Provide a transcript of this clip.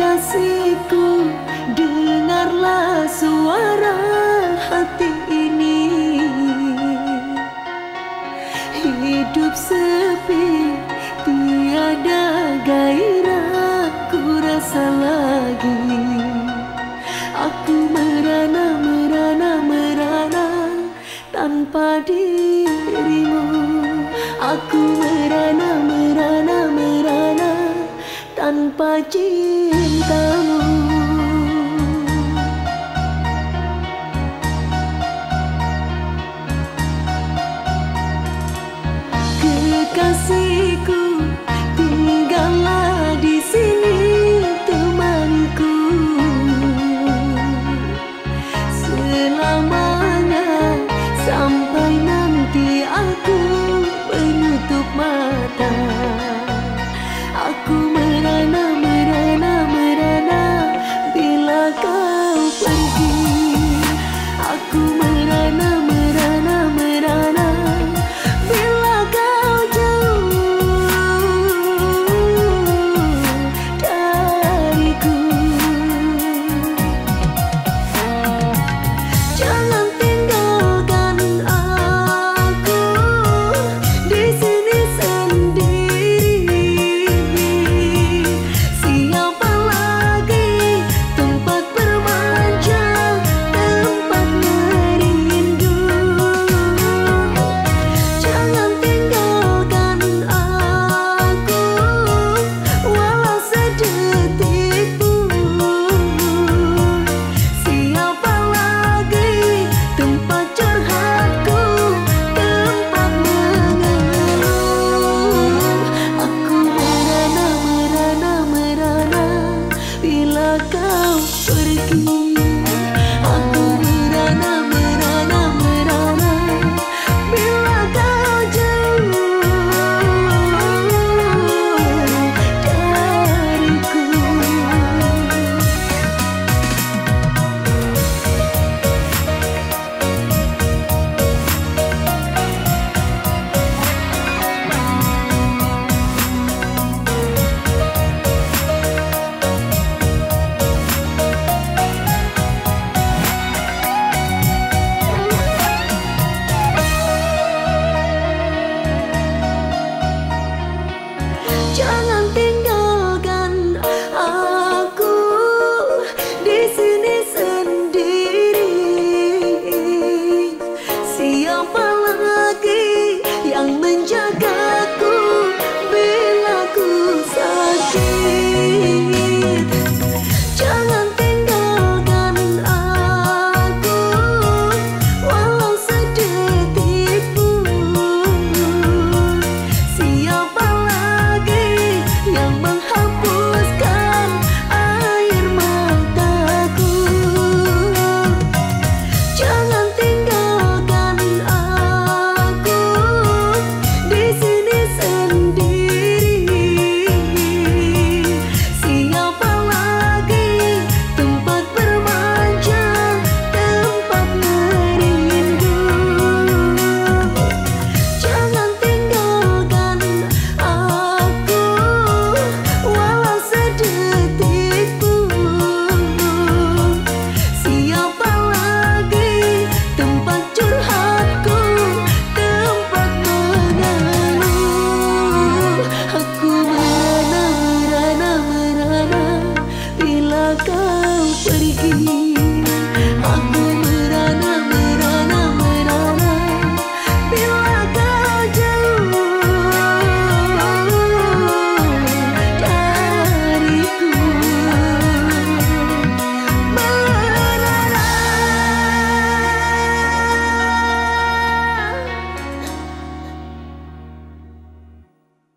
kekasihku Dengarlah suara hati ini. Hidup sepi Tiada gairah ku rasa lagi. Aku merana, merana, merana Tanpa dirimu. Aku merana, merana, merana Tanpa estamos